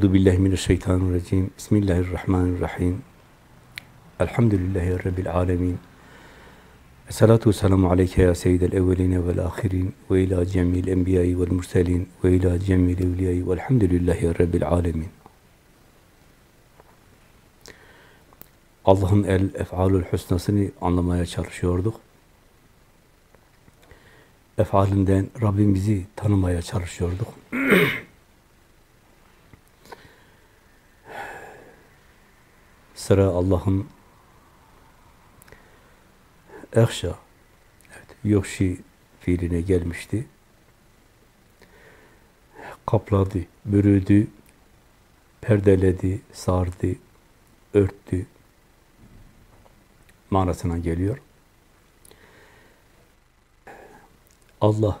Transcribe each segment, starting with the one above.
Euzu billahi mineşşeytanirracim. Bismillahirrahmanirrahim. Elhamdülillahi rabbil alamin. Esselatu vesselamu aleyke ya seyyidel evveline vel ahirin ve ila cemil enbiyayı vel murselin ve ila cemil evliyayı velhamdülillahi rabbil alemin. Allah'ın el ef'alül husnasını anlamaya çalışıyorduk. Efalinden Rabbimizi tanımaya çalışıyorduk. Sıra Allah'ın ehşa, evet, yokşi fiiline gelmişti. Kapladı, bürüdü, perdeledi, sardı, örttü manasına geliyor. Allah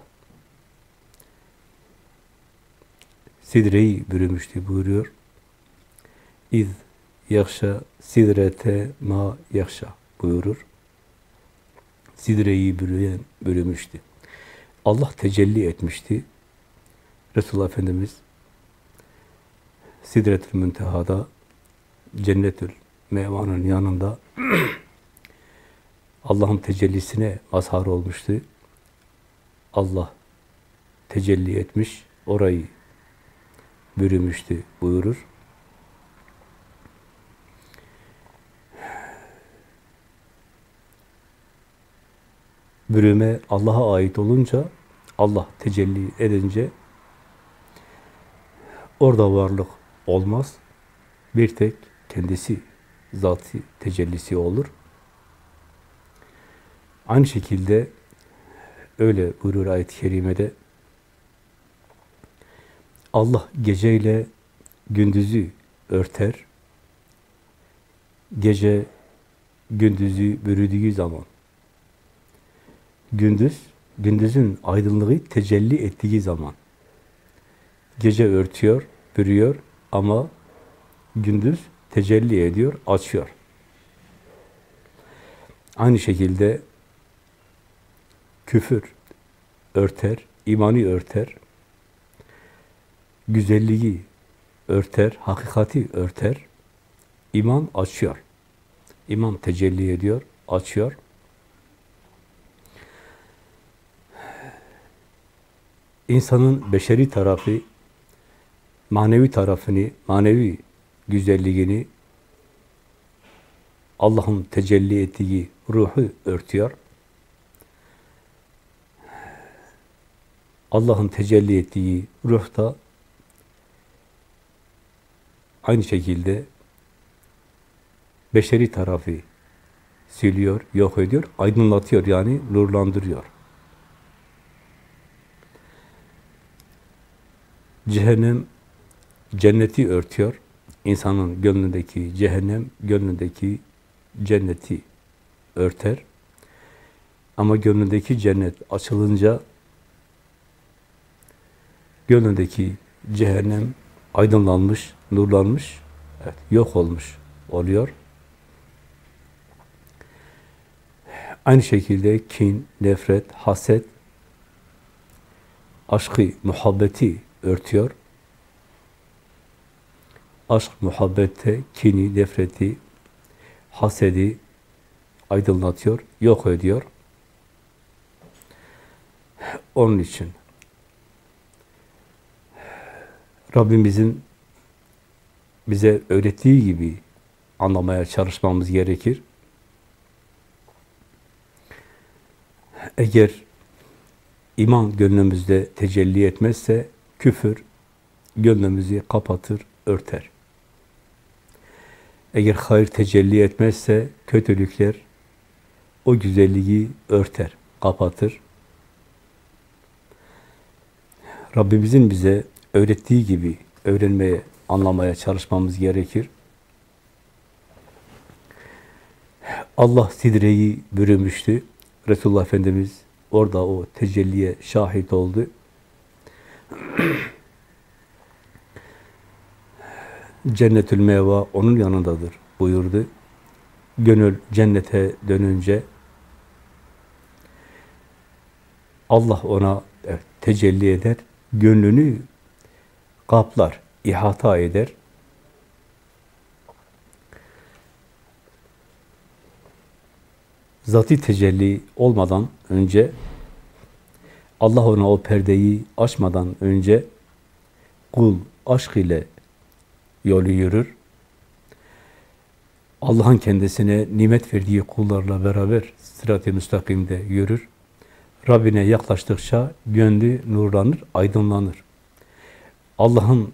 sidreyi bürümüştü buyuruyor. İz yakşa sidrete ma yakşa buyurur. Sidreyi bürüyen bürümüştü. Allah tecelli etmişti. Resulullah Efendimiz Sidretül Münteha'da Cennetül Mevan'ın yanında Allah'ın tecellisine mazhar olmuştu. Allah tecelli etmiş, orayı bürümüştü buyurur. Bürüme Allah'a ait olunca, Allah tecelli edince orada varlık olmaz. Bir tek kendisi zatı tecellisi olur. Aynı şekilde öyle buyurur ayet-i kerimede Allah geceyle gündüzü örter. Gece gündüzü bürüdüğü zaman gündüz, gündüzün aydınlığı tecelli ettiği zaman gece örtüyor, bürüyor ama gündüz tecelli ediyor, açıyor. Aynı şekilde küfür örter, imanı örter, güzelliği örter, hakikati örter, iman açıyor. İman tecelli ediyor, açıyor. İnsanın beşeri tarafı, manevi tarafını, manevi güzelliğini Allah'ın tecelli ettiği ruhu örtüyor. Allah'ın tecelli ettiği ruh da aynı şekilde beşeri tarafı siliyor, yok ediyor, aydınlatıyor yani nurlandırıyor. Cehennem cenneti örtüyor. İnsanın gönlündeki cehennem, gönlündeki cenneti örter. Ama gönlündeki cennet açılınca gönlündeki cehennem aydınlanmış, nurlanmış, evet, yok olmuş oluyor. Aynı şekilde kin, nefret, haset, aşkı, muhabbeti örtüyor. Aşk, muhabbette kini, nefreti, hasedi aydınlatıyor, yok ediyor. Onun için Rabbimizin bize öğrettiği gibi anlamaya çalışmamız gerekir. Eğer iman gönlümüzde tecelli etmezse küfür gönlümüzü kapatır, örter. Eğer hayır tecelli etmezse kötülükler o güzelliği örter, kapatır. Rabbimizin bize öğrettiği gibi öğrenmeye, anlamaya çalışmamız gerekir. Allah sidreyi bürümüştü. Resulullah Efendimiz orada o tecelliye şahit oldu. Cennetül meva onun yanındadır buyurdu. Gönül cennete dönünce Allah ona evet, tecelli eder, gönlünü kaplar, ihata eder. Zati tecelli olmadan önce Allah ona o perdeyi açmadan önce kul aşk ile yolu yürür. Allah'ın kendisine nimet verdiği kullarla beraber sırat-ı müstakimde yürür. Rabbine yaklaştıkça gönlü nurlanır, aydınlanır. Allah'ın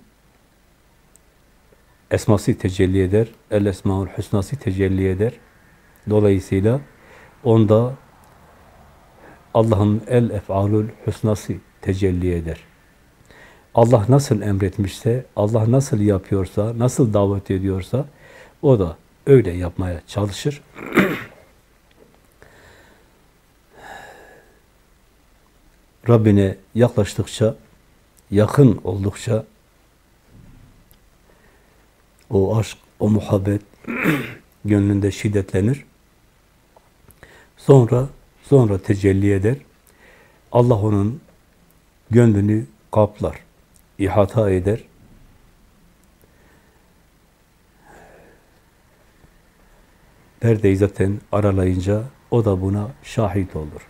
esması tecelli eder, el esmaül hüsnası tecelli eder. Dolayısıyla onda Allah'ın el ef'alül hüsnası tecelli eder. Allah nasıl emretmişse, Allah nasıl yapıyorsa, nasıl davet ediyorsa o da öyle yapmaya çalışır. Rabbine yaklaştıkça, yakın oldukça o aşk, o muhabbet gönlünde şiddetlenir. Sonra sonra tecelli eder. Allah onun gönlünü kaplar, ihata eder. Perdeyi zaten aralayınca o da buna şahit olur.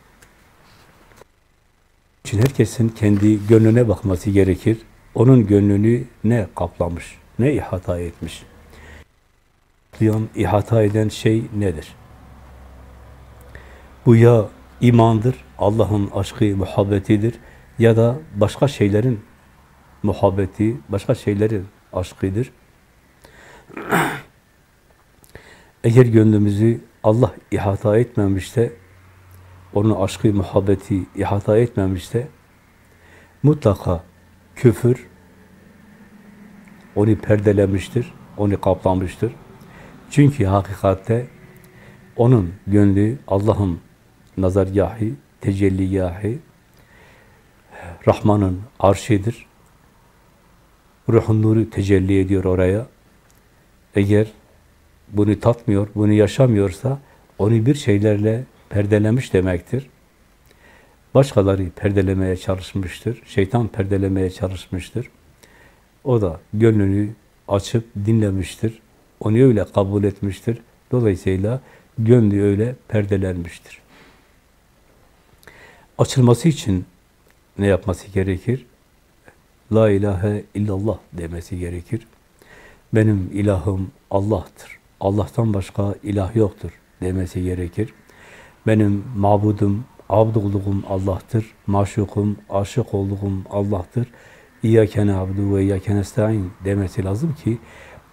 için herkesin kendi gönlüne bakması gerekir. Onun gönlünü ne kaplamış, ne ihata etmiş? Duyan, ihata eden şey nedir? Bu ya imandır, Allah'ın aşkı, muhabbetidir ya da başka şeylerin muhabbeti, başka şeylerin aşkıdır. Eğer gönlümüzü Allah ihata etmemişse, onun aşkı, muhabbeti ihata etmemişse, mutlaka küfür onu perdelemiştir, onu kaplamıştır. Çünkü hakikatte onun gönlü Allah'ın nazargahı, tecelligahı, Rahman'ın arşidir. Ruhun nuru tecelli ediyor oraya. Eğer bunu tatmıyor, bunu yaşamıyorsa onu bir şeylerle perdelemiş demektir. Başkaları perdelemeye çalışmıştır. Şeytan perdelemeye çalışmıştır. O da gönlünü açıp dinlemiştir. Onu öyle kabul etmiştir. Dolayısıyla gönlü öyle perdelenmiştir. Açılması için ne yapması gerekir? La ilahe illallah demesi gerekir. Benim ilahım Allah'tır. Allah'tan başka ilah yoktur demesi gerekir. Benim mabudum, abd olduğum Allah'tır. Maşukum, aşık olduğum Allah'tır. İyyâke na'budu ve iyyâke nestaîn demesi lazım ki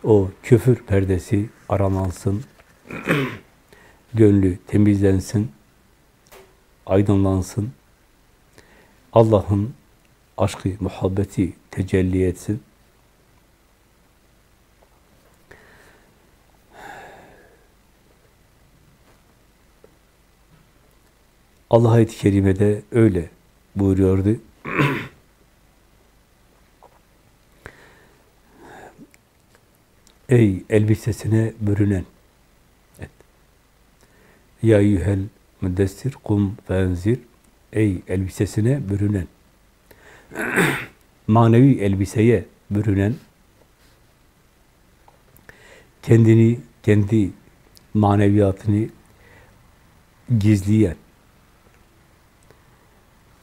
o küfür perdesi aralansın, gönlü temizlensin, aydınlansın. Allah'ın aşkı, muhabbeti tecelli etsin. Allah ayet-i kerimede öyle buyuruyordu. Ey elbisesine bürünen evet. Ya eyyühel müddessir kum fenzir Ey elbisesine bürünen manevi elbiseye bürünen kendini, kendi maneviyatını gizleyen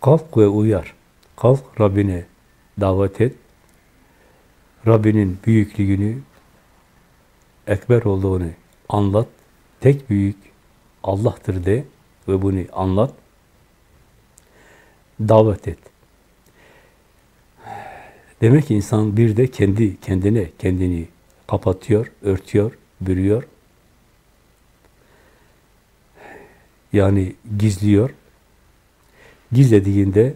kalk ve uyar. Kalk Rabbine davet et. Rabbinin büyüklüğünü, ekber olduğunu anlat. Tek büyük Allah'tır de ve bunu anlat. Davet et. Demek ki insan bir de kendi kendine kendini kapatıyor, örtüyor, bürüyor. Yani gizliyor. Gizlediğinde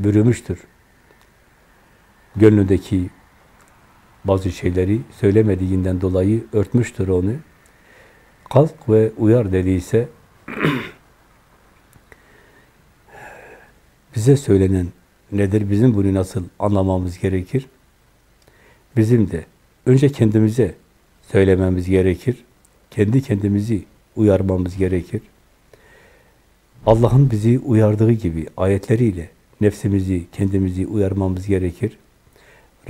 bürümüştür. Gönlündeki bazı şeyleri söylemediğinden dolayı örtmüştür onu. Kalk ve uyar dediyse bize söylenen nedir? Bizim bunu nasıl anlamamız gerekir? Bizim de önce kendimize söylememiz gerekir. Kendi kendimizi uyarmamız gerekir. Allah'ın bizi uyardığı gibi ayetleriyle nefsimizi, kendimizi uyarmamız gerekir.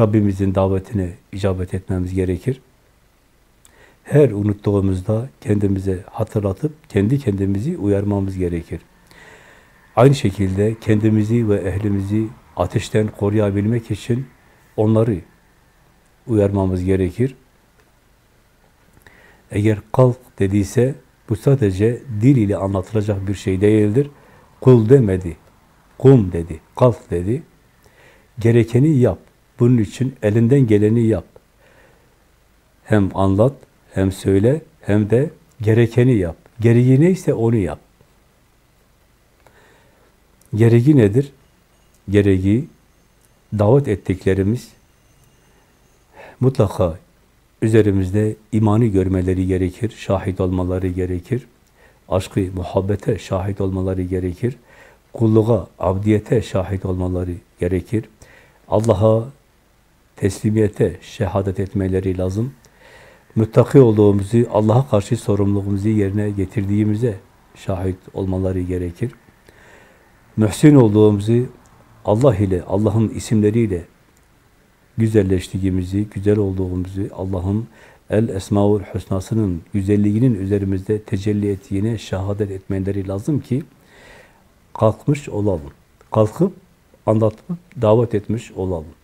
Rabbimizin davetine icabet etmemiz gerekir. Her unuttuğumuzda kendimize hatırlatıp kendi kendimizi uyarmamız gerekir. Aynı şekilde kendimizi ve ehlimizi ateşten koruyabilmek için onları uyarmamız gerekir. Eğer kalk dediyse bu sadece dil ile anlatılacak bir şey değildir. Kul demedi, kum dedi, kalk dedi. Gerekeni yap. Bunun için elinden geleni yap. Hem anlat, hem söyle, hem de gerekeni yap. Gereği neyse onu yap. Gereği nedir? Gereği davet ettiklerimiz mutlaka üzerimizde imanı görmeleri gerekir, şahit olmaları gerekir. Aşkı, muhabbete şahit olmaları gerekir. Kulluğa, abdiyete şahit olmaları gerekir. Allah'a teslimiyete şehadet etmeleri lazım. Müttaki olduğumuzu, Allah'a karşı sorumluluğumuzu yerine getirdiğimize şahit olmaları gerekir. Mühsin olduğumuzu, Allah ile, Allah'ın isimleriyle güzelleştiğimizi, güzel olduğumuzu, Allah'ın El Esmaül Hüsna'sının güzelliğinin üzerimizde tecelli ettiğine şehadet etmeleri lazım ki kalkmış olalım. Kalkıp anlatıp davet etmiş olalım.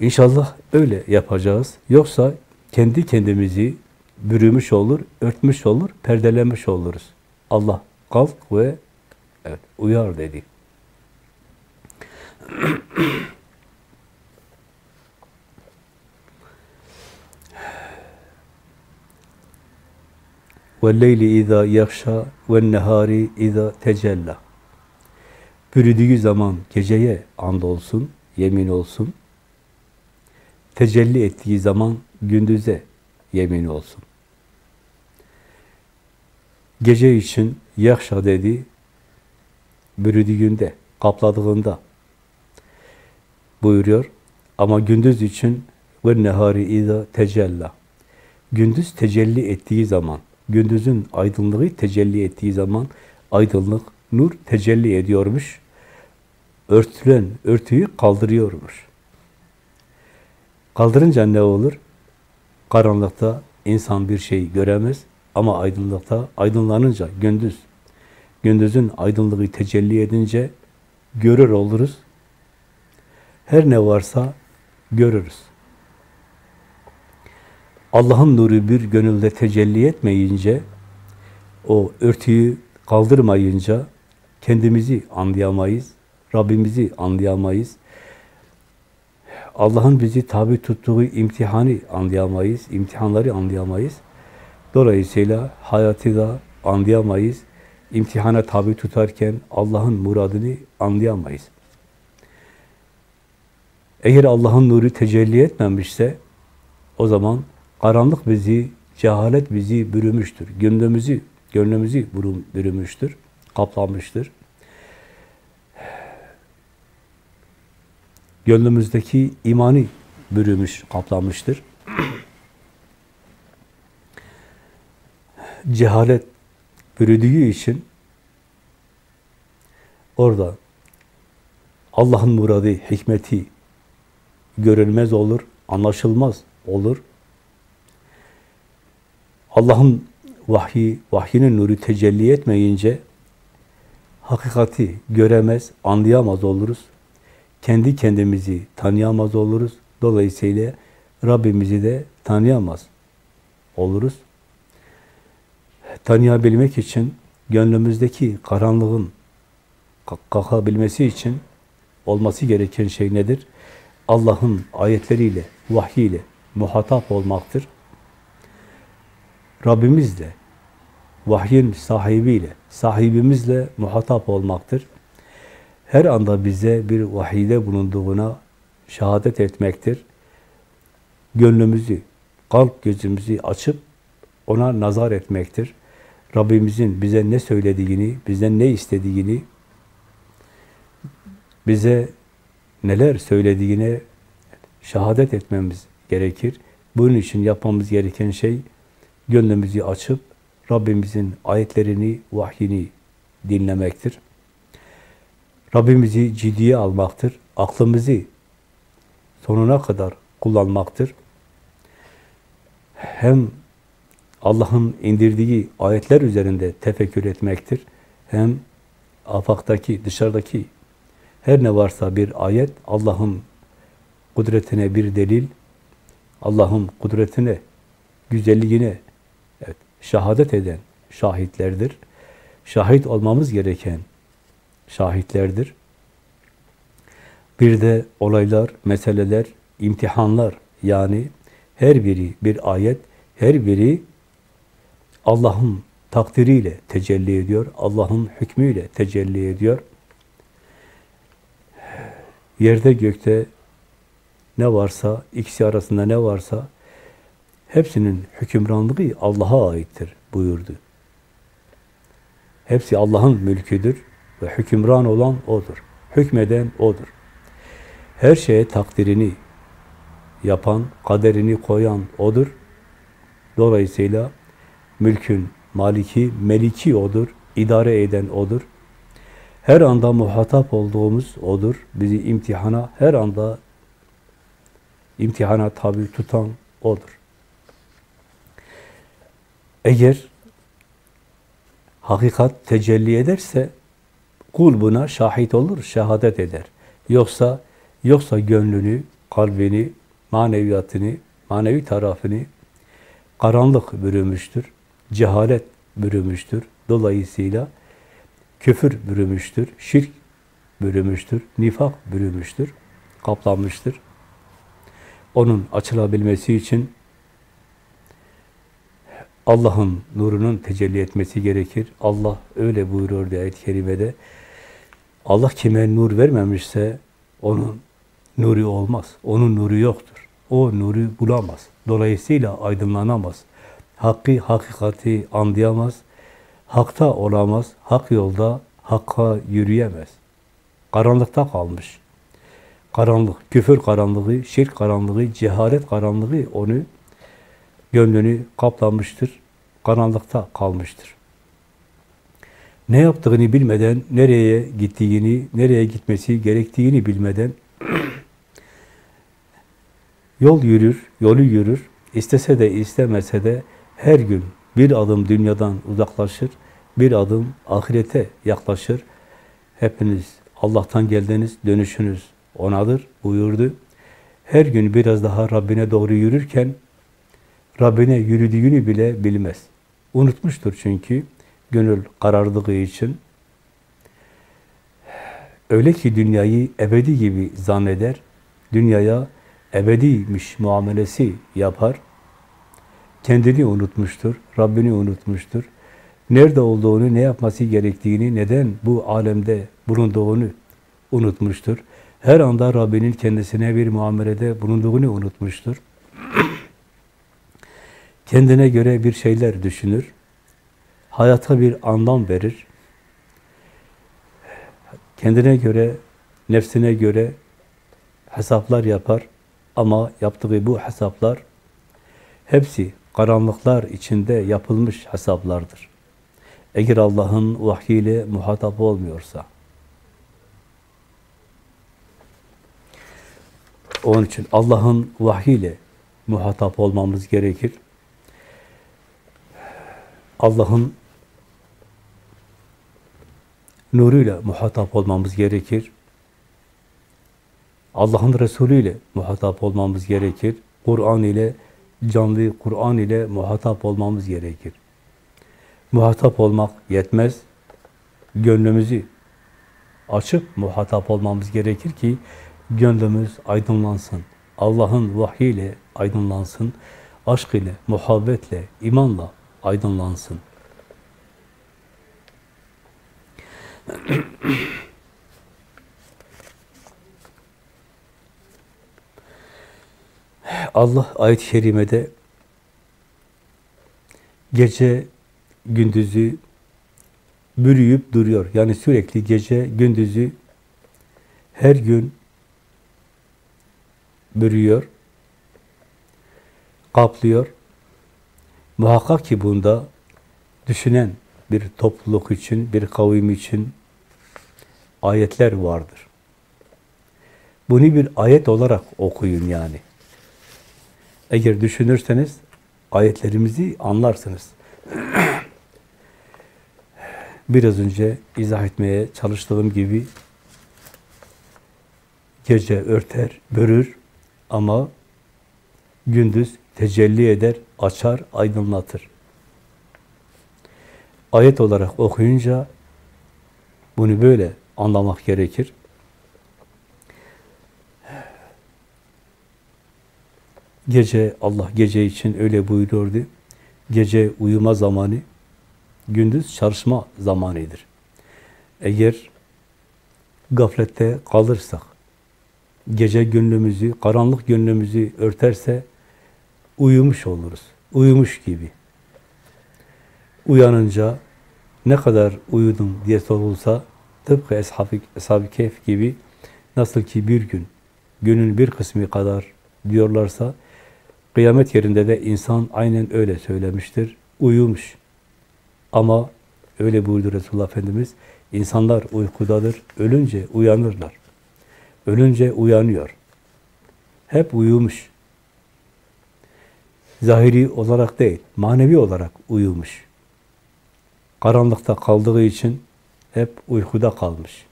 İnşallah öyle yapacağız. Yoksa kendi kendimizi bürümüş olur, örtmüş olur, perdelemiş oluruz. Allah kalk ve evet, uyar dedi. وَالْلَيْلِ اِذَا يَخْشَى وَالنَّهَارِ اِذَا تَجَلَّى Bürüdüğü zaman geceye and olsun, yemin olsun. Tecelli ettiği zaman gündüze yemin olsun. Gece için yakşa dedi, bürüdüğünde, kapladığında buyuruyor. Ama gündüz için ve nehari iza tecella. Gündüz tecelli ettiği zaman, gündüzün aydınlığı tecelli ettiği zaman aydınlık, nur tecelli ediyormuş. Örtülen örtüyü kaldırıyormuş. Kaldırınca ne olur? Karanlıkta insan bir şey göremez ama aydınlıkta aydınlanınca gündüz, gündüzün aydınlığı tecelli edince görür oluruz. Her ne varsa görürüz. Allah'ın nuru bir gönülde tecelli etmeyince, o örtüyü kaldırmayınca kendimizi anlayamayız, Rabbimizi anlayamayız. Allah'ın bizi tabi tuttuğu imtihanı anlayamayız, imtihanları anlayamayız. Dolayısıyla hayatı da anlayamayız. İmtihana tabi tutarken Allah'ın muradını anlayamayız. Eğer Allah'ın nuru tecelli etmemişse o zaman karanlık bizi, cehalet bizi bürümüştür. Gönlümüzü, gönlümüzü bürümüştür, kaplamıştır. Gönlümüzdeki imani bürümüş, kaplamıştır. Cehalet bürüdüğü için orada Allah'ın muradı, hikmeti görülmez olur, anlaşılmaz olur. Allah'ın vahyi, vahyinin nuru tecelli etmeyince hakikati göremez, anlayamaz oluruz. Kendi kendimizi tanıyamaz oluruz. Dolayısıyla Rabbimizi de tanıyamaz oluruz. Tanıyabilmek için gönlümüzdeki karanlığın kalkabilmesi için olması gereken şey nedir? Allah'ın ayetleriyle, vahyiyle muhatap olmaktır. Rabbimizle, vahyin sahibiyle, sahibimizle muhatap olmaktır. Her anda bize bir vahide bulunduğuna şehadet etmektir. Gönlümüzü, kalp gözümüzü açıp ona nazar etmektir. Rabbimizin bize ne söylediğini, bizden ne istediğini, bize neler söylediğine şehadet etmemiz gerekir. Bunun için yapmamız gereken şey gönlümüzü açıp Rabbimizin ayetlerini, vahyini dinlemektir. Rabbimizi ciddiye almaktır. Aklımızı sonuna kadar kullanmaktır. Hem Allah'ın indirdiği ayetler üzerinde tefekkür etmektir. Hem afaktaki, dışarıdaki her ne varsa bir ayet, Allah'ın kudretine bir delil, Allah'ın kudretine, güzelliğine evet, şahadet eden şahitlerdir. Şahit olmamız gereken şahitlerdir. Bir de olaylar, meseleler, imtihanlar yani her biri bir ayet, her biri Allah'ın takdiriyle tecelli ediyor, Allah'ın hükmüyle tecelli ediyor. Yerde gökte ne varsa, ikisi arasında ne varsa hepsinin hükümranlığı Allah'a aittir buyurdu. Hepsi Allah'ın mülküdür ve hükümran olan O'dur. Hükmeden O'dur. Her şeye takdirini yapan, kaderini koyan O'dur. Dolayısıyla mülkün maliki, meliki O'dur. idare eden O'dur. Her anda muhatap olduğumuz O'dur. Bizi imtihana her anda imtihana tabi tutan O'dur. Eğer hakikat tecelli ederse kul buna şahit olur, şehadet eder. Yoksa yoksa gönlünü, kalbini, maneviyatını, manevi tarafını karanlık bürümüştür. Cehalet bürümüştür. Dolayısıyla küfür bürümüştür, şirk bürümüştür, nifak bürümüştür, kaplanmıştır. Onun açılabilmesi için Allah'ın nurunun tecelli etmesi gerekir. Allah öyle buyuruyor diye ayet-i kerimede. Allah kime nur vermemişse onun nuru olmaz. Onun nuru yoktur. O nuru bulamaz. Dolayısıyla aydınlanamaz. Hakkı, hakikati anlayamaz. Hakta olamaz. Hak yolda hakka yürüyemez. Karanlıkta kalmış. Karanlık, küfür karanlığı, şirk karanlığı, cehalet karanlığı onu gönlünü kaplamıştır, karanlıkta kalmıştır. Ne yaptığını bilmeden, nereye gittiğini, nereye gitmesi gerektiğini bilmeden yol yürür, yolu yürür, istese de istemese de her gün bir adım dünyadan uzaklaşır, bir adım ahirete yaklaşır. Hepiniz Allah'tan geldiniz, dönüşünüz O'nadır buyurdu. Her gün biraz daha Rabbine doğru yürürken Rabbine yürüdüğünü bile bilmez. Unutmuştur çünkü gönül karardığı için. Öyle ki dünyayı ebedi gibi zanneder, dünyaya ebediymiş muamelesi yapar. Kendini unutmuştur, Rabbini unutmuştur. Nerede olduğunu, ne yapması gerektiğini, neden bu alemde bulunduğunu unutmuştur. Her anda Rabbinin kendisine bir muamelede bulunduğunu unutmuştur. Kendine göre bir şeyler düşünür. Hayata bir anlam verir. Kendine göre, nefsine göre hesaplar yapar. Ama yaptığı bu hesaplar hepsi karanlıklar içinde yapılmış hesaplardır. Eğer Allah'ın vahyiyle muhatap olmuyorsa. Onun için Allah'ın vahyiyle muhatap olmamız gerekir. Allah'ın nuruyla muhatap olmamız gerekir. Allah'ın Resulü ile muhatap olmamız gerekir. Kur'an ile, canlı Kur'an ile muhatap olmamız gerekir. Muhatap olmak yetmez. Gönlümüzü açıp muhatap olmamız gerekir ki gönlümüz aydınlansın. Allah'ın vahyiyle aydınlansın. Aşk ile, muhabbetle, imanla aydınlansın. Allah ayet-i kerimede gece gündüzü bürüyüp duruyor. Yani sürekli gece gündüzü her gün bürüyor, kaplıyor. Muhakkak ki bunda düşünen bir topluluk için, bir kavim için ayetler vardır. Bunu bir ayet olarak okuyun yani. Eğer düşünürseniz ayetlerimizi anlarsınız. Biraz önce izah etmeye çalıştığım gibi gece örter, börür ama gündüz tecelli eder, açar, aydınlatır. Ayet olarak okuyunca bunu böyle anlamak gerekir. Gece, Allah gece için öyle buyuruyordu. Gece uyuma zamanı, gündüz çalışma zamanıdır. Eğer gaflette kalırsak, gece gönlümüzü, karanlık gönlümüzü örterse uyumuş oluruz. Uyumuş gibi. Uyanınca ne kadar uyudum diye sorulsa tıpkı Eshab-ı Eshab Kehf gibi nasıl ki bir gün günün bir kısmı kadar diyorlarsa kıyamet yerinde de insan aynen öyle söylemiştir. Uyumuş. Ama öyle buyurdu Resulullah Efendimiz. insanlar uykudadır. Ölünce uyanırlar. Ölünce uyanıyor. Hep uyumuş. Zahiri olarak değil, manevi olarak uyumuş. Karanlıkta kaldığı için hep uykuda kalmış.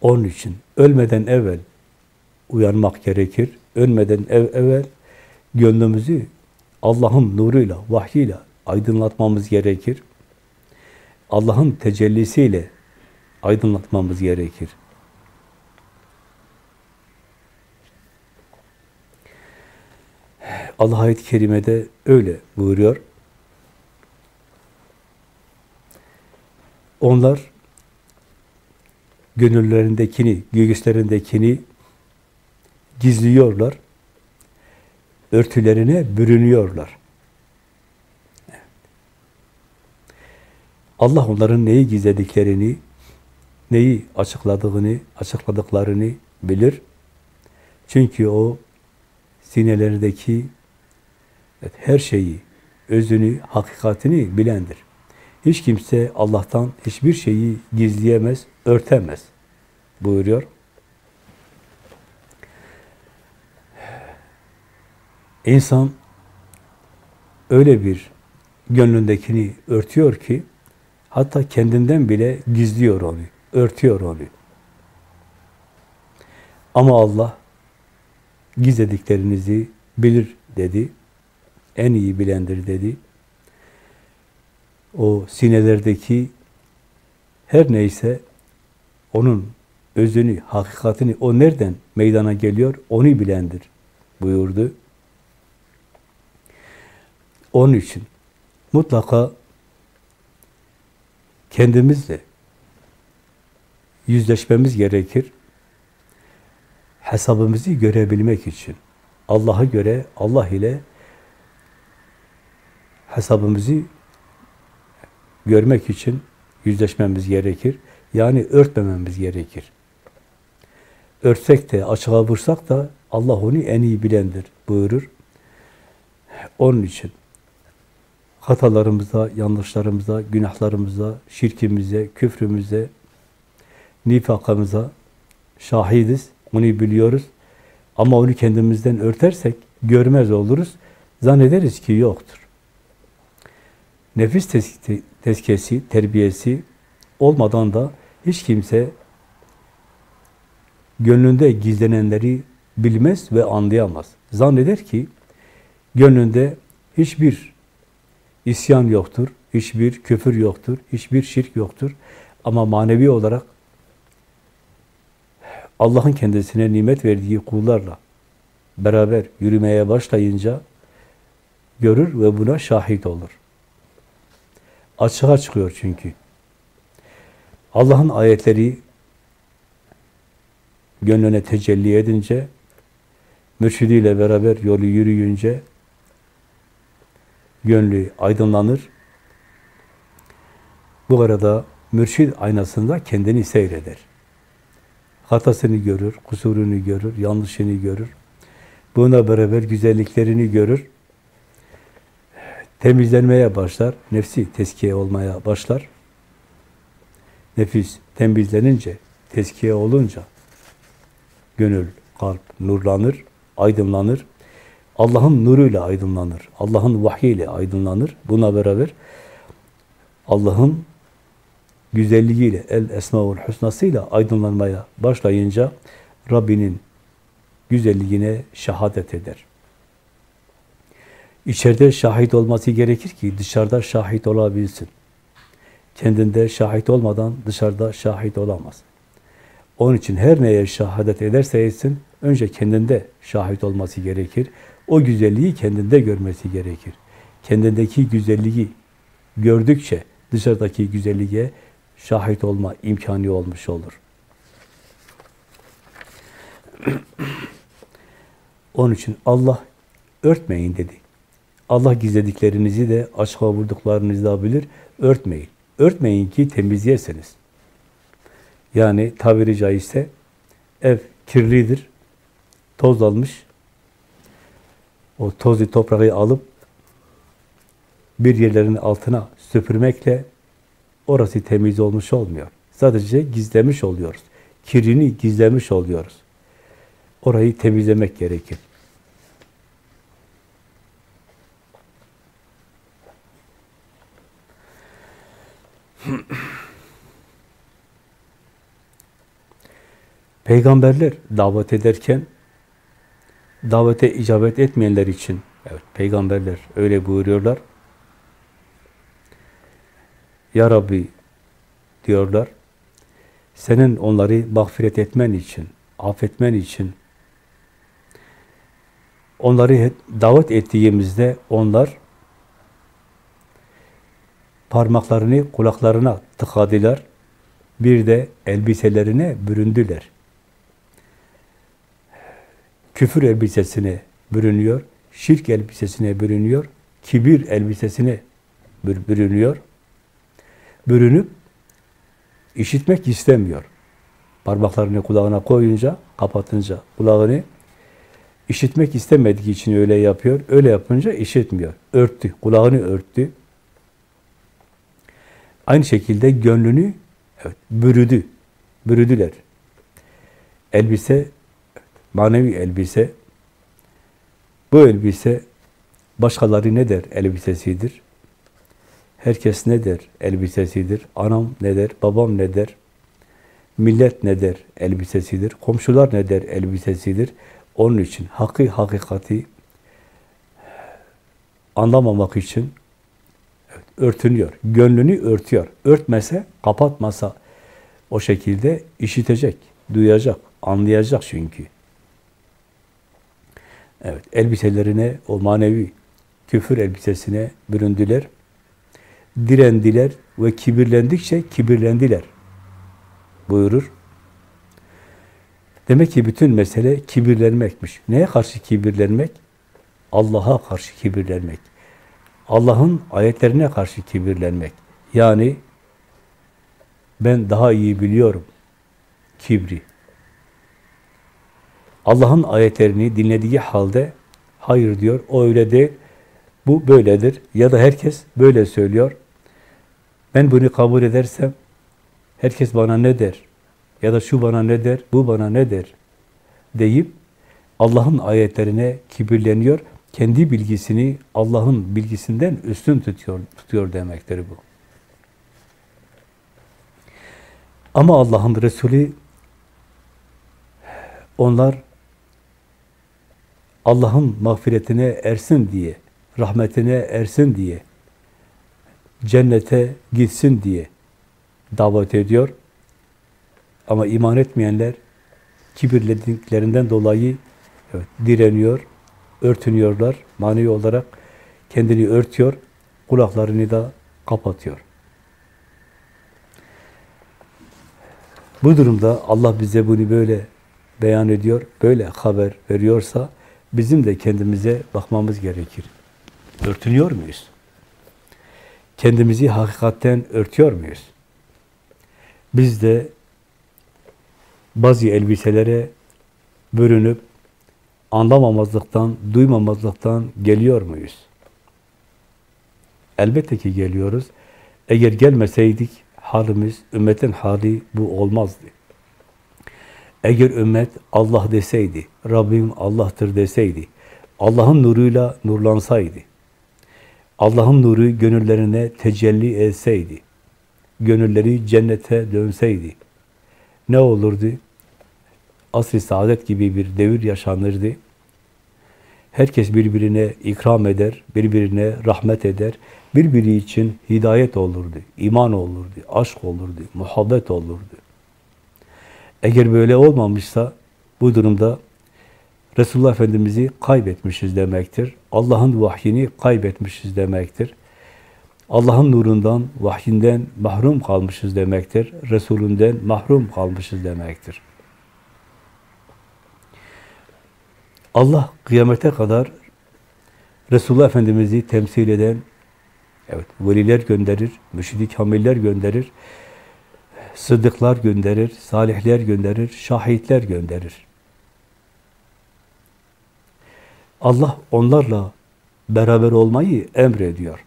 Onun için ölmeden evvel uyanmak gerekir. Ölmeden ev, evvel gönlümüzü Allah'ın nuruyla, vahyiyle aydınlatmamız gerekir. Allah'ın tecellisiyle aydınlatmamız gerekir. Allah ayet-i kerimede öyle buyuruyor. Onlar gönüllerindekini, göğüslerindekini gizliyorlar. Örtülerine bürünüyorlar. Allah onların neyi gizlediklerini, neyi açıkladığını, açıkladıklarını bilir. Çünkü o sinelerindeki evet, her şeyi, özünü, hakikatini bilendir. Hiç kimse Allah'tan hiçbir şeyi gizleyemez, örtemez buyuruyor. İnsan öyle bir gönlündekini örtüyor ki hatta kendinden bile gizliyor onu, örtüyor onu. Ama Allah gizlediklerinizi bilir dedi. En iyi bilendir dedi. O sinelerdeki her neyse onun özünü, hakikatini, o nereden meydana geliyor onu bilendir buyurdu. Onun için mutlaka kendimizle yüzleşmemiz gerekir. Hesabımızı görebilmek için. Allah'a göre, Allah ile hesabımızı görmek için yüzleşmemiz gerekir. Yani örtmememiz gerekir. Örtsek de, açığa vursak da Allah onu en iyi bilendir buyurur. Onun için hatalarımıza, yanlışlarımıza, günahlarımıza, şirkimize, küfrümüze, nifakamıza şahidiz. Onu biliyoruz. Ama onu kendimizden örtersek görmez oluruz. Zannederiz ki yoktur. Nefis tezkiyesi, terbiyesi olmadan da hiç kimse gönlünde gizlenenleri bilmez ve anlayamaz. Zanneder ki gönlünde hiçbir isyan yoktur, hiçbir küfür yoktur, hiçbir şirk yoktur. Ama manevi olarak Allah'ın kendisine nimet verdiği kullarla beraber yürümeye başlayınca görür ve buna şahit olur. Açığa çıkıyor çünkü. Allah'ın ayetleri gönlüne tecelli edince, mürşidiyle beraber yolu yürüyünce gönlü aydınlanır. Bu arada mürşid aynasında kendini seyreder. Hatasını görür, kusurunu görür, yanlışını görür. Buna beraber güzelliklerini görür. Temizlenmeye başlar, nefsi teskiye olmaya başlar. Nefis temizlenince, teskiye olunca gönül, kalp nurlanır, aydınlanır. Allah'ın nuruyla aydınlanır. Allah'ın vahyiyle aydınlanır. Buna beraber Allah'ın güzelliğiyle, el esmaul husnasıyla aydınlanmaya başlayınca Rabbinin güzelliğine şehadet eder. İçeride şahit olması gerekir ki dışarıda şahit olabilsin. Kendinde şahit olmadan dışarıda şahit olamaz. Onun için her neye şehadet ederse etsin, önce kendinde şahit olması gerekir. O güzelliği kendinde görmesi gerekir. Kendindeki güzelliği gördükçe dışarıdaki güzelliğe şahit olma imkanı olmuş olur. Onun için Allah örtmeyin dedi. Allah gizlediklerinizi de açığa vurduklarınızı da bilir. Örtmeyin. Örtmeyin ki temizleyesiniz. Yani tabiri caizse ev kirlidir, toz almış. O tozu toprağı alıp bir yerlerin altına süpürmekle orası temiz olmuş olmuyor. Sadece gizlemiş oluyoruz. Kirini gizlemiş oluyoruz. Orayı temizlemek gerekir. Peygamberler davet ederken davete icabet etmeyenler için evet peygamberler öyle buyuruyorlar. Ya Rabbi diyorlar. Senin onları mağfiret etmen için, affetmen için onları davet ettiğimizde onlar parmaklarını kulaklarına tıkadılar. Bir de elbiselerine büründüler. Küfür elbisesine bürünüyor, şirk elbisesine bürünüyor, kibir elbisesine bürünüyor. Bürünüp işitmek istemiyor. Parmaklarını kulağına koyunca, kapatınca kulağını işitmek istemediği için öyle yapıyor. Öyle yapınca işitmiyor. Örttü, kulağını örttü. Aynı şekilde gönlünü evet, bürüdü. Bürüdüler. Elbise, manevi elbise. Bu elbise başkaları ne der elbisesidir. Herkes ne der elbisesidir. Anam ne der, babam ne der. Millet ne der elbisesidir. Komşular ne der elbisesidir. Onun için hakkı hakikati anlamamak için örtünüyor. Gönlünü örtüyor. Örtmese, kapatmasa o şekilde işitecek, duyacak, anlayacak çünkü. Evet, elbiselerine, o manevi küfür elbisesine büründüler. Direndiler ve kibirlendikçe kibirlendiler buyurur. Demek ki bütün mesele kibirlenmekmiş. Neye karşı kibirlenmek? Allah'a karşı kibirlenmek. Allah'ın ayetlerine karşı kibirlenmek. Yani ben daha iyi biliyorum kibri. Allah'ın ayetlerini dinlediği halde hayır diyor, o öyle değil, bu böyledir. Ya da herkes böyle söylüyor. Ben bunu kabul edersem herkes bana ne der? Ya da şu bana ne der, bu bana ne der? deyip Allah'ın ayetlerine kibirleniyor. Kendi bilgisini Allah'ın bilgisinden üstün tutuyor, tutuyor demektir bu. Ama Allah'ın Resulü onlar Allah'ın mağfiretine ersin diye, rahmetine ersin diye, cennete gitsin diye davet ediyor. Ama iman etmeyenler kibirlediklerinden dolayı evet, direniyor, örtünüyorlar. Manevi olarak kendini örtüyor, kulaklarını da kapatıyor. Bu durumda Allah bize bunu böyle beyan ediyor, böyle haber veriyorsa bizim de kendimize bakmamız gerekir. Örtünüyor muyuz? Kendimizi hakikatten örtüyor muyuz? Biz de bazı elbiselere bürünüp anlamamazlıktan, duymamazlıktan geliyor muyuz? Elbette ki geliyoruz. Eğer gelmeseydik halimiz, ümmetin hali bu olmazdı. Eğer ümmet Allah deseydi, Rabbim Allah'tır deseydi, Allah'ın nuruyla nurlansaydı, Allah'ın nuru gönüllerine tecelli etseydi, gönülleri cennete dönseydi, ne olurdu? Asr-ı saadet gibi bir devir yaşanırdı. Herkes birbirine ikram eder, birbirine rahmet eder, birbiri için hidayet olurdu, iman olurdu, aşk olurdu, muhabbet olurdu. Eğer böyle olmamışsa bu durumda Resulullah Efendimiz'i kaybetmişiz demektir. Allah'ın vahyini kaybetmişiz demektir. Allah'ın nurundan, vahyinden mahrum kalmışız demektir. Resulünden mahrum kalmışız demektir. Allah kıyamete kadar Resulullah Efendimiz'i temsil eden evet veliler gönderir, müşid-i kamiller gönderir, sıddıklar gönderir, salihler gönderir, şahitler gönderir. Allah onlarla beraber olmayı emrediyor.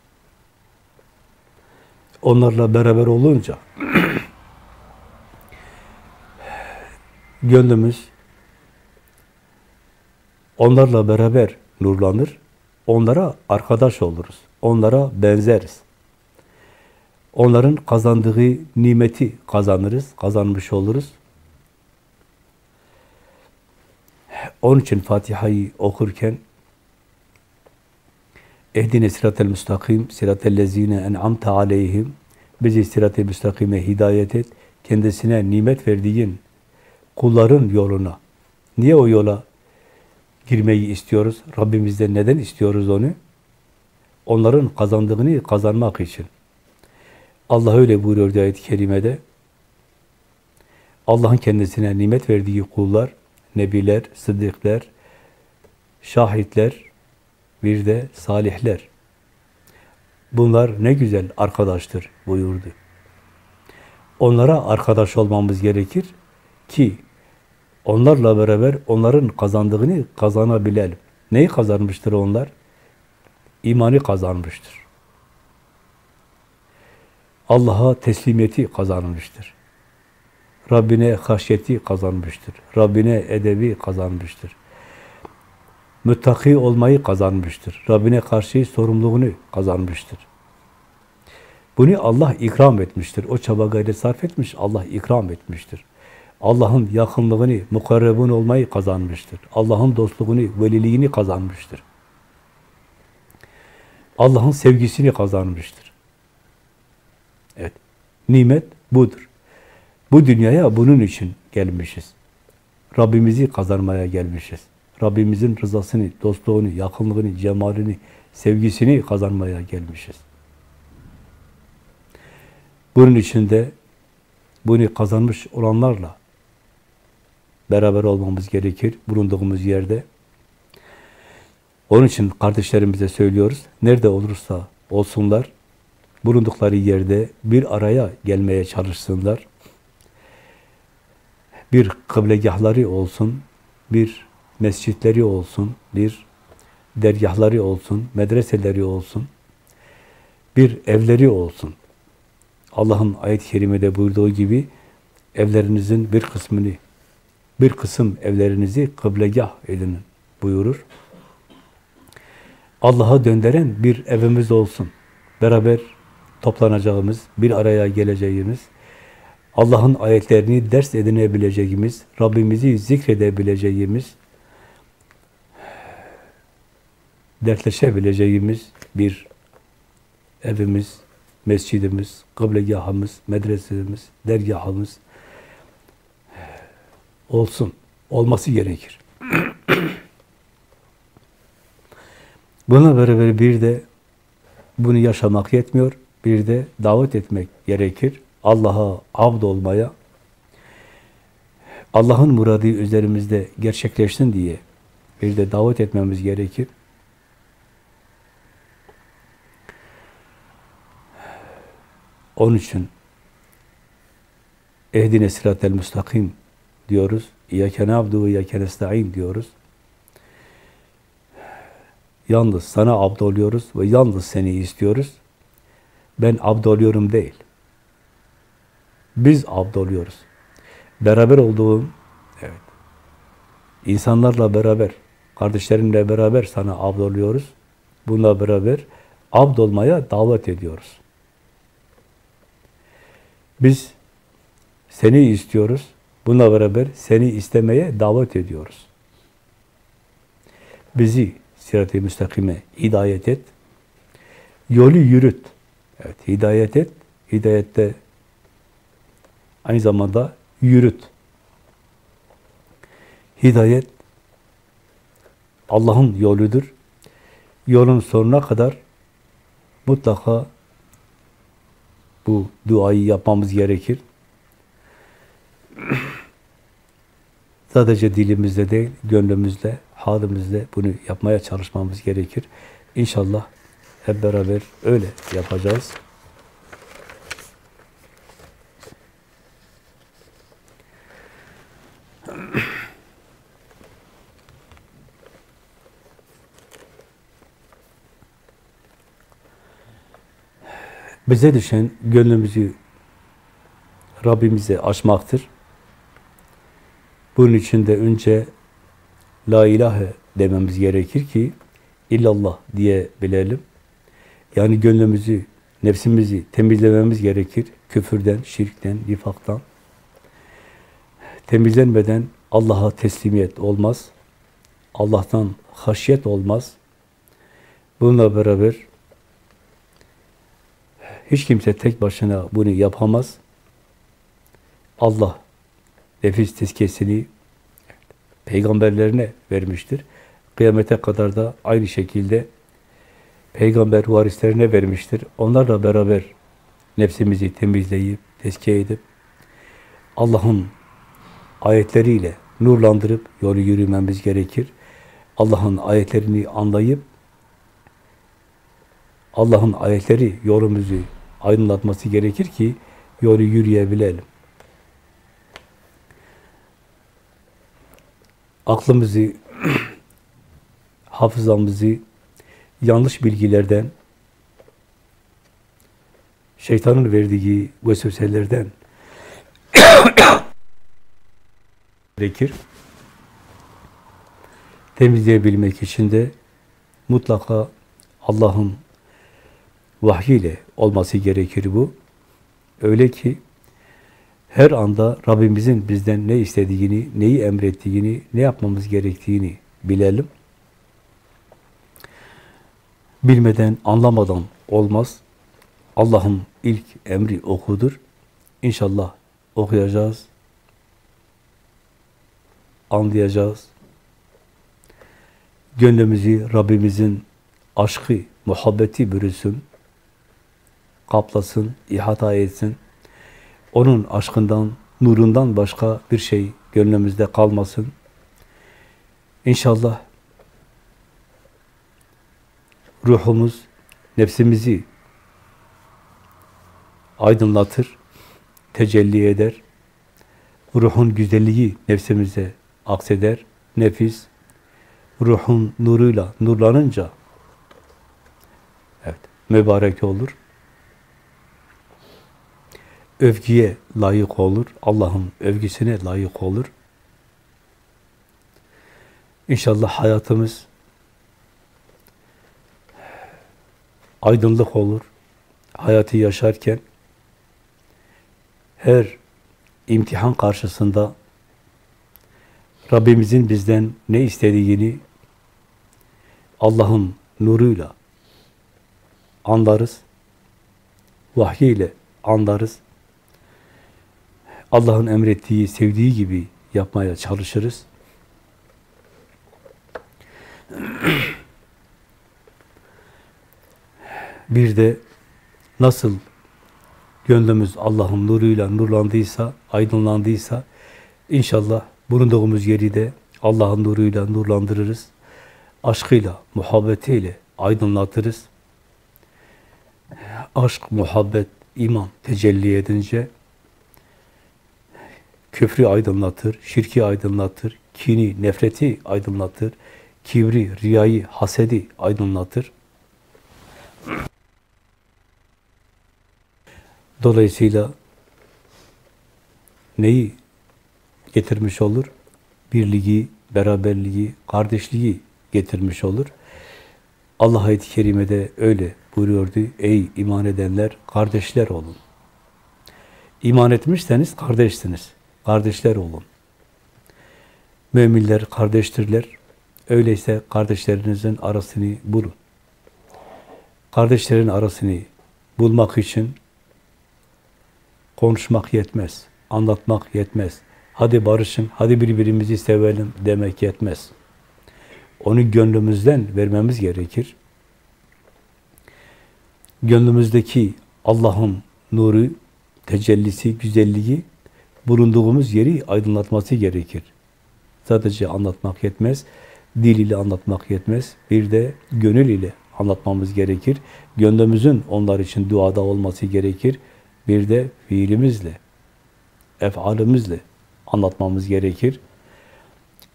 Onlarla beraber olunca gönlümüz onlarla beraber nurlanır, onlara arkadaş oluruz, onlara benzeriz. Onların kazandığı nimeti kazanırız, kazanmış oluruz. Onun için Fatiha'yı okurken Ehdine siratel müstakim, siratel lezine en'amte aleyhim bizi sirat-ı müstakime hidayet et, kendisine nimet verdiğin kulların yoluna. Niye o yola girmeyi istiyoruz? Rabbimizden neden istiyoruz onu? Onların kazandığını kazanmak için. Allah öyle buyuruyor ayet-i kerimede. Allah'ın kendisine nimet verdiği kullar, nebiler, sıddıklar, şahitler, bir de salihler. Bunlar ne güzel arkadaştır buyurdu. Onlara arkadaş olmamız gerekir ki onlarla beraber onların kazandığını kazanabilelim. Neyi kazanmıştır onlar? İmanı kazanmıştır. Allah'a teslimiyeti kazanmıştır. Rabbine haşyeti kazanmıştır. Rabbine edebi kazanmıştır. Müttaki olmayı kazanmıştır. Rabbine karşı sorumluluğunu kazanmıştır. Bunu Allah ikram etmiştir. O çaba gayret sarf etmiş, Allah ikram etmiştir. Allah'ın yakınlığını, mukarrebun olmayı kazanmıştır. Allah'ın dostluğunu, veliliğini kazanmıştır. Allah'ın sevgisini kazanmıştır. Evet. Nimet budur. Bu dünyaya bunun için gelmişiz. Rabbimizi kazanmaya gelmişiz. Rabbimizin rızasını, dostluğunu, yakınlığını, cemalini, sevgisini kazanmaya gelmişiz. Bunun için de bunu kazanmış olanlarla beraber olmamız gerekir bulunduğumuz yerde. Onun için kardeşlerimize söylüyoruz. Nerede olursa olsunlar, bulundukları yerde bir araya gelmeye çalışsınlar. Bir kıblegahları olsun, bir mescitleri olsun, bir dergahları olsun, medreseleri olsun, bir evleri olsun. Allah'ın ayet-i kerimede buyurduğu gibi evlerinizin bir kısmını, bir kısım evlerinizi kıblegah edin buyurur. Allah'a döndüren bir evimiz olsun. Beraber toplanacağımız, bir araya geleceğimiz, Allah'ın ayetlerini ders edinebileceğimiz, Rabbimizi zikredebileceğimiz, dertleşebileceğimiz bir evimiz, mescidimiz, kıblegahımız, medresemiz, dergahımız olsun. Olması gerekir. Buna beraber bir de bunu yaşamak yetmiyor. Bir de davet etmek gerekir. Allah'a abd olmaya, Allah'ın muradı üzerimizde gerçekleşsin diye bir de davet etmemiz gerekir. Onun için ehdine sıratel müstakim diyoruz. İyyâke na'budu ve nesta'in diyoruz. Yalnız sana abd oluyoruz ve yalnız seni istiyoruz. Ben abd oluyorum değil. Biz abd oluyoruz. Beraber olduğum, evet, insanlarla beraber, kardeşlerimle beraber sana abd oluyoruz. Bununla beraber abd olmaya davet ediyoruz. Biz seni istiyoruz. Bununla beraber seni istemeye davet ediyoruz. Bizi sirat-i müstakime hidayet et. Yolu yürüt. Evet, hidayet et. Hidayette aynı zamanda yürüt. Hidayet Allah'ın yoludur. Yolun sonuna kadar mutlaka bu duayı yapmamız gerekir. Sadece dilimizde değil, gönlümüzde, halimizde bunu yapmaya çalışmamız gerekir. İnşallah hep beraber öyle yapacağız. Bize düşen gönlümüzü Rabbimize açmaktır. Bunun için de önce La ilahe dememiz gerekir ki illallah diye bilelim. Yani gönlümüzü, nefsimizi temizlememiz gerekir. Küfürden, şirkten, nifaktan. Temizlenmeden Allah'a teslimiyet olmaz. Allah'tan haşyet olmaz. Bununla beraber hiç kimse tek başına bunu yapamaz. Allah nefis tezkiyesini peygamberlerine vermiştir. Kıyamete kadar da aynı şekilde peygamber varislerine vermiştir. Onlarla beraber nefsimizi temizleyip, tezkiye edip Allah'ın ayetleriyle nurlandırıp yolu yürümemiz gerekir. Allah'ın ayetlerini anlayıp Allah'ın ayetleri yolumuzu aydınlatması gerekir ki yolu yürüyebilelim. Aklımızı, hafızamızı yanlış bilgilerden, şeytanın verdiği vesveselerden gerekir. Temizleyebilmek için de mutlaka Allah'ın vahyiyle olması gerekir bu. Öyle ki her anda Rabbimizin bizden ne istediğini, neyi emrettiğini, ne yapmamız gerektiğini bilelim. Bilmeden, anlamadan olmaz. Allah'ın ilk emri okudur. İnşallah okuyacağız, anlayacağız. Gönlümüzü Rabbimizin aşkı, muhabbeti bürüsün kaplasın, ihata etsin. Onun aşkından, nurundan başka bir şey gönlümüzde kalmasın. İnşallah ruhumuz nefsimizi aydınlatır, tecelli eder. Ruhun güzelliği nefsimize akseder. Nefis ruhun nuruyla nurlanınca evet mübarek olur övgüye layık olur. Allah'ın övgüsüne layık olur. İnşallah hayatımız aydınlık olur. Hayatı yaşarken her imtihan karşısında Rabbimizin bizden ne istediğini Allah'ın nuruyla anlarız. Vahyiyle anlarız. Allah'ın emrettiği, sevdiği gibi yapmaya çalışırız. Bir de nasıl gönlümüz Allah'ın nuruyla nurlandıysa, aydınlandıysa inşallah bulunduğumuz yeri de Allah'ın nuruyla nurlandırırız. Aşkıyla, muhabbetiyle aydınlatırız. Aşk, muhabbet, iman tecelli edince Küfrü aydınlatır, şirki aydınlatır, kini, nefreti aydınlatır, kibri, riyayı, hasedi aydınlatır. Dolayısıyla neyi getirmiş olur? Birliği, beraberliği, kardeşliği getirmiş olur. Allah ayet-i kerimede öyle buyuruyordu. Ey iman edenler, kardeşler olun. İman etmişseniz kardeşsiniz. Kardeşler olun. Müminler kardeştirler. Öyleyse kardeşlerinizin arasını bulun. Kardeşlerin arasını bulmak için konuşmak yetmez, anlatmak yetmez. Hadi barışın, hadi birbirimizi sevelim demek yetmez. Onu gönlümüzden vermemiz gerekir. Gönlümüzdeki Allah'ın nuru, tecellisi, güzelliği bulunduğumuz yeri aydınlatması gerekir. Sadece anlatmak yetmez, dil ile anlatmak yetmez. Bir de gönül ile anlatmamız gerekir. Gönlümüzün onlar için duada olması gerekir. Bir de fiilimizle, efalimizle anlatmamız gerekir.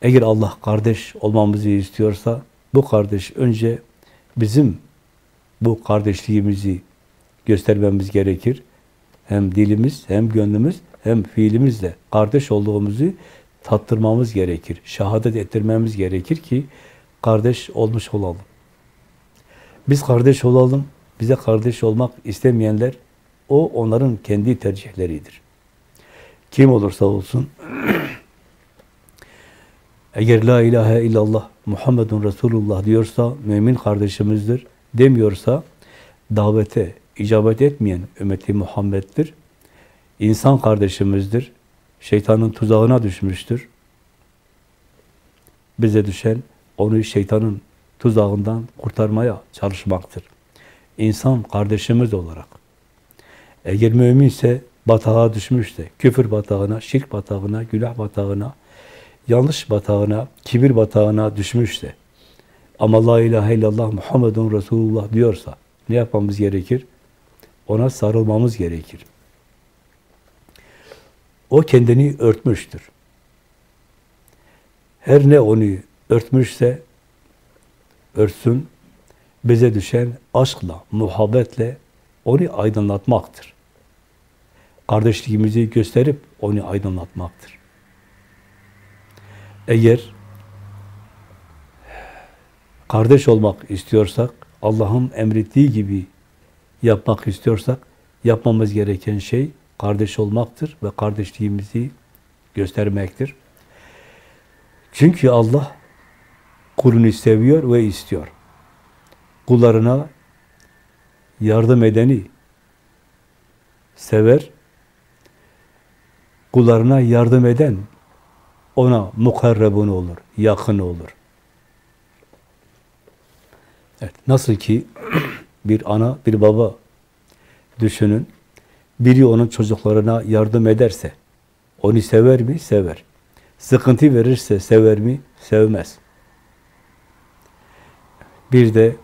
Eğer Allah kardeş olmamızı istiyorsa, bu kardeş önce bizim bu kardeşliğimizi göstermemiz gerekir. Hem dilimiz, hem gönlümüz, hem fiilimizle kardeş olduğumuzu tattırmamız gerekir. Şehadet ettirmemiz gerekir ki kardeş olmuş olalım. Biz kardeş olalım, bize kardeş olmak istemeyenler, o onların kendi tercihleridir. Kim olursa olsun, eğer la ilahe illallah Muhammedun Resulullah diyorsa mümin kardeşimizdir, demiyorsa davete icabet etmeyen ümmeti Muhammed'dir. İnsan kardeşimizdir. Şeytanın tuzağına düşmüştür. Bize düşen onu şeytanın tuzağından kurtarmaya çalışmaktır. İnsan kardeşimiz olarak. Eğer müminse batağa düşmüşse, küfür batağına, şirk batağına, günah batağına, yanlış batağına, kibir batağına düşmüşse, ama la ilahe illallah Muhammedun Resulullah diyorsa ne yapmamız gerekir? Ona sarılmamız gerekir. O kendini örtmüştür. Her ne onu örtmüşse örtsün, bize düşen aşkla, muhabbetle onu aydınlatmaktır. Kardeşliğimizi gösterip onu aydınlatmaktır. Eğer kardeş olmak istiyorsak, Allah'ın emrettiği gibi yapmak istiyorsak, yapmamız gereken şey kardeş olmaktır ve kardeşliğimizi göstermektir. Çünkü Allah kulunu seviyor ve istiyor. Kullarına yardım edeni sever, kullarına yardım eden ona mukarrebun olur, yakın olur. Evet, nasıl ki bir ana, bir baba düşünün, biri onun çocuklarına yardım ederse, onu sever mi? Sever. Sıkıntı verirse sever mi? Sevmez. Bir de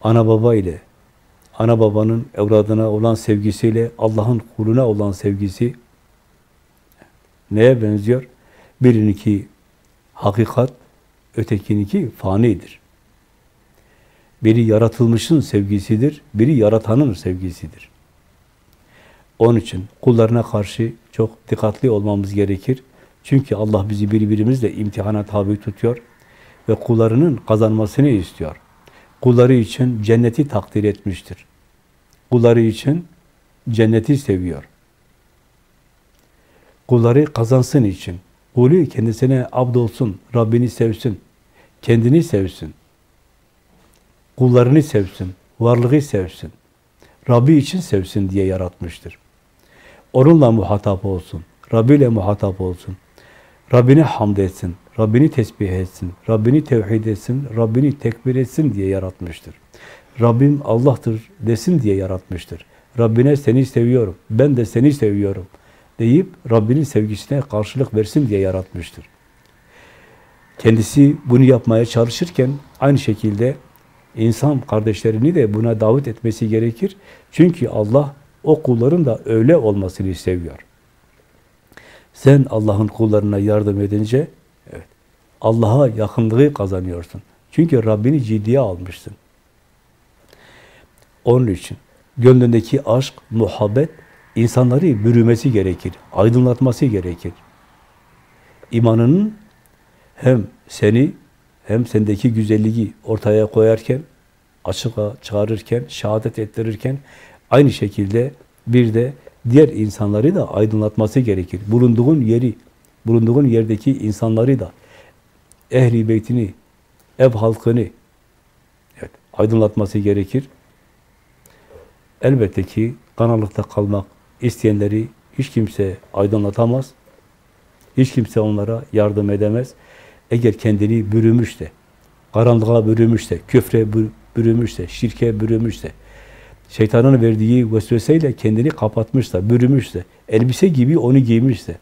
ana baba ile, ana babanın evladına olan sevgisiyle Allah'ın kuluna olan sevgisi neye benziyor? Birininki hakikat, ötekininki fanidir. Biri yaratılmışın sevgisidir, biri yaratanın sevgisidir. Onun için kullarına karşı çok dikkatli olmamız gerekir. Çünkü Allah bizi birbirimizle imtihana tabi tutuyor ve kullarının kazanmasını istiyor. Kulları için cenneti takdir etmiştir. Kulları için cenneti seviyor. Kulları kazansın için, kulü kendisine abdolsun, Rabbini sevsin, kendini sevsin, kullarını sevsin, varlığı sevsin, Rabbi için sevsin diye yaratmıştır. Onunla muhatap olsun, Rabbi ile muhatap olsun, Rabbini hamd etsin, Rabbini tesbih etsin, Rabbini tevhid etsin, Rabbini tekbir etsin diye yaratmıştır. Rabbim Allah'tır desin diye yaratmıştır. Rabbine seni seviyorum, ben de seni seviyorum deyip Rabbinin sevgisine karşılık versin diye yaratmıştır. Kendisi bunu yapmaya çalışırken aynı şekilde insan kardeşlerini de buna davet etmesi gerekir. Çünkü Allah o kulların da öyle olmasını seviyor. Sen Allah'ın kullarına yardım edince evet, Allah'a yakınlığı kazanıyorsun. Çünkü Rabbini ciddiye almışsın. Onun için gönlündeki aşk, muhabbet insanları bürümesi gerekir, aydınlatması gerekir. imanının hem seni hem sendeki güzelliği ortaya koyarken, açığa çıkarırken, şehadet ettirirken aynı şekilde bir de diğer insanları da aydınlatması gerekir. Bulunduğun yeri, bulunduğun yerdeki insanları da ehli beytini, ev halkını evet, aydınlatması gerekir. Elbette ki karanlıkta kalmak isteyenleri hiç kimse aydınlatamaz. Hiç kimse onlara yardım edemez. Eğer kendini bürümüşse, karanlığa bürümüşse, küfre bürümüşse, şirke bürümüşse, şeytanın verdiği vesveseyle kendini kapatmışsa, bürümüşse, elbise gibi onu giymişse,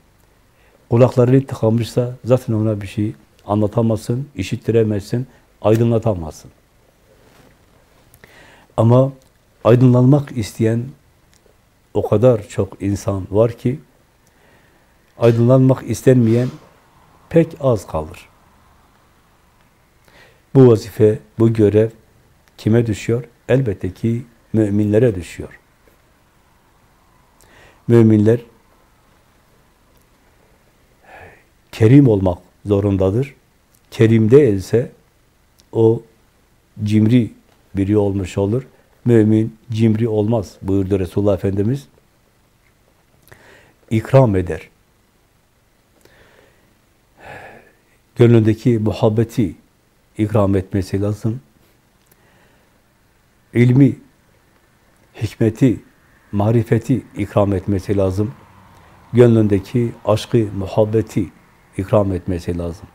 kulaklarını tıkamışsa zaten ona bir şey anlatamazsın, işittiremezsin, aydınlatamazsın. Ama aydınlanmak isteyen o kadar çok insan var ki aydınlanmak istenmeyen pek az kalır. Bu vazife, bu görev kime düşüyor? Elbette ki müminlere düşüyor. Müminler kerim olmak zorundadır. Kerim değilse o cimri biri olmuş olur. Mümin cimri olmaz buyurdu Resulullah Efendimiz. İkram eder. Gönlündeki muhabbeti ikram etmesi lazım. İlmi, hikmeti, marifeti ikram etmesi lazım. Gönlündeki aşkı, muhabbeti ikram etmesi lazım.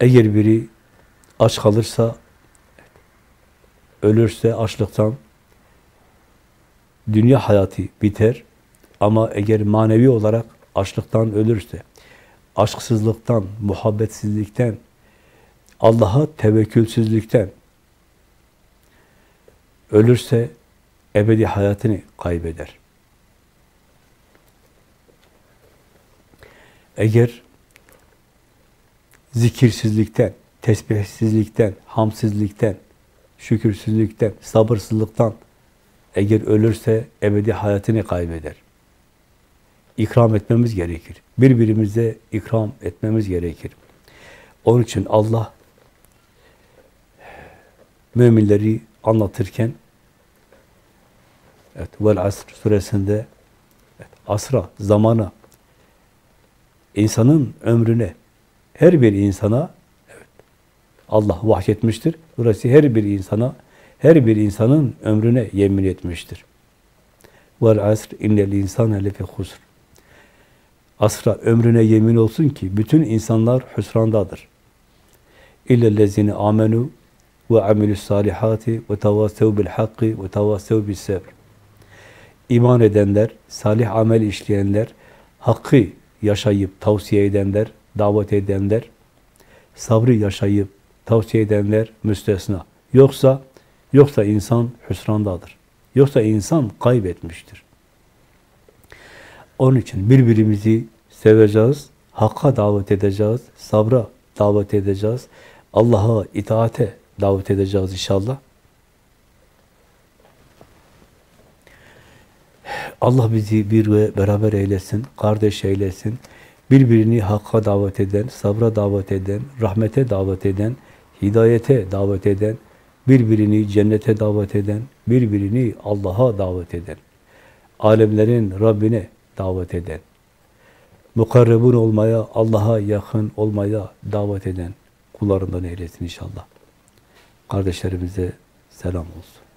Eğer biri aç kalırsa, ölürse açlıktan dünya hayatı biter. Ama eğer manevi olarak açlıktan ölürse, aşksızlıktan, muhabbetsizlikten, Allah'a tevekkülsüzlükten ölürse ebedi hayatını kaybeder. Eğer zikirsizlikten, tesbihsizlikten, hamsizlikten, şükürsüzlükten, sabırsızlıktan eğer ölürse ebedi hayatını kaybeder. İkram etmemiz gerekir. Birbirimize ikram etmemiz gerekir. Onun için Allah müminleri anlatırken evet, Vel Asr suresinde evet, asra, zamana insanın ömrüne her bir insana Allah vahyetmiştir. Burası her bir insana her bir insanın ömrüne yemin etmiştir. Vel asr innel insane lefi husr. Asra ömrüne yemin olsun ki bütün insanlar hüsrandadır. İllellezine amenu ve amilus salihati ve tavasev bil hakki ve tavasev bis sabr. İman edenler, salih amel işleyenler, hakkı yaşayıp tavsiye edenler, davet edenler, sabrı yaşayıp tavsiye edenler müstesna. Yoksa yoksa insan hüsrandadır. Yoksa insan kaybetmiştir. Onun için birbirimizi seveceğiz, hakka davet edeceğiz, sabra davet edeceğiz, Allah'a itaate davet edeceğiz inşallah. Allah bizi bir ve beraber eylesin, kardeş eylesin. Birbirini hakka davet eden, sabra davet eden, rahmete davet eden, hidayete davet eden, birbirini cennete davet eden, birbirini Allah'a davet eden, alemlerin Rabbine davet eden, mukarrebun olmaya, Allah'a yakın olmaya davet eden kullarından eylesin inşallah. Kardeşlerimize selam olsun.